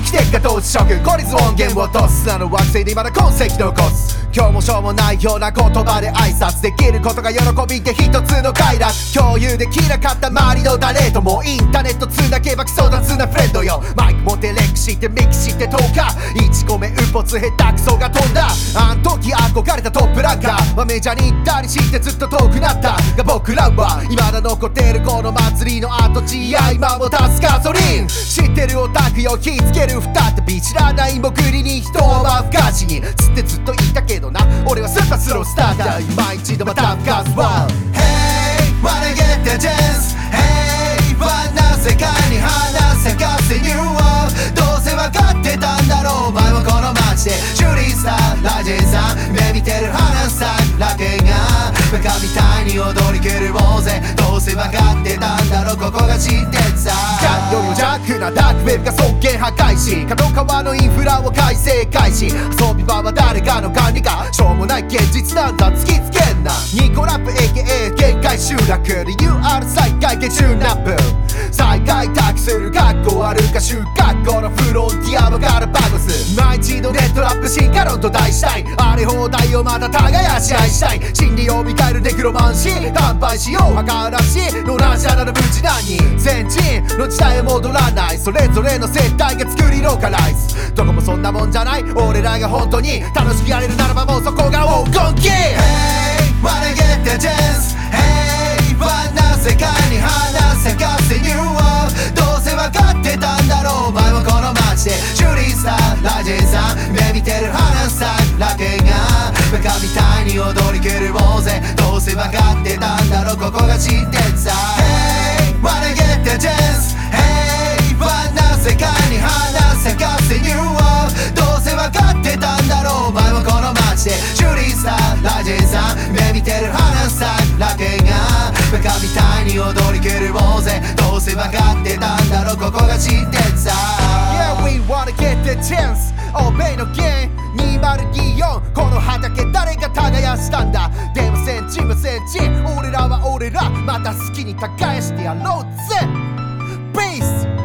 生きてっか当時諸君孤立音源を落とすあの惑星で今だ痕跡残す今日もしょうもないような言葉で挨拶できることが喜びで一つの快楽共有できなかった周りの誰ともインターネットつなげばクソ雑なフレンドよマイク持ってレクしてミキして10日1個目うぽつ下手くそが飛んだ憧れたトップランカー。はメジャーに行ったりしてずっと遠くなった。が僕らは未だ残ってるこの祭りの跡地や今も助かソリン知ってるオタクよ気ぃつける再び知らない潜りに人は不可視につってずっといたけどな。俺はスーパースロースターだ今一度また復活は Hey! wanna get the chance バカみたいに踊り狂おうぜどうせ分かってたんだろここが真鉄さ。ジャックよりもジャックなダークウェブが尊厳破壊し角川のインフラを改正開始。遊び場は誰かの管理かしょうもない現実なんだ。突きつけんな。ニコラップ AKA 限界集落。理由ある再開下中ナップ。再開託する。学校あるか中学校のフロンティアはガラパ毎一度ネットラップ進化論と題したい。荒れ放題をまた耕し愛したい。真理を見返るネクロマンシー。乾杯しよう墓らしい野良者なら無事何先人の時代へ戻らない。それぞれの生態が作りローカライズ。どこもそんなもんじゃない。俺らが本当に。楽しくやれるならばもうそこが黄金期。Hey wanna get the chance Hey 不安な世界に花咲かせ New ターラジェさ目見てる花さだけがバカみたいに踊り狂おうぜ。どうせ分かってたんだろうここが真鉄さ Hey wanna get the chance? Hey 不安な世界に花咲かせ New World どうせ分かってたんだろうお前もこの街で。シュリースターラジェさん目見てる花さだけがバカみたいに踊り狂おうぜ。どうせ分かってたんだろうここが真鉄さ Yeah we wanna get the chance. 欧米のゲン。2024この畑誰が耕したんだ？でも先人は先人俺らは俺ら。また好きに耕してやろうぜ。Peace!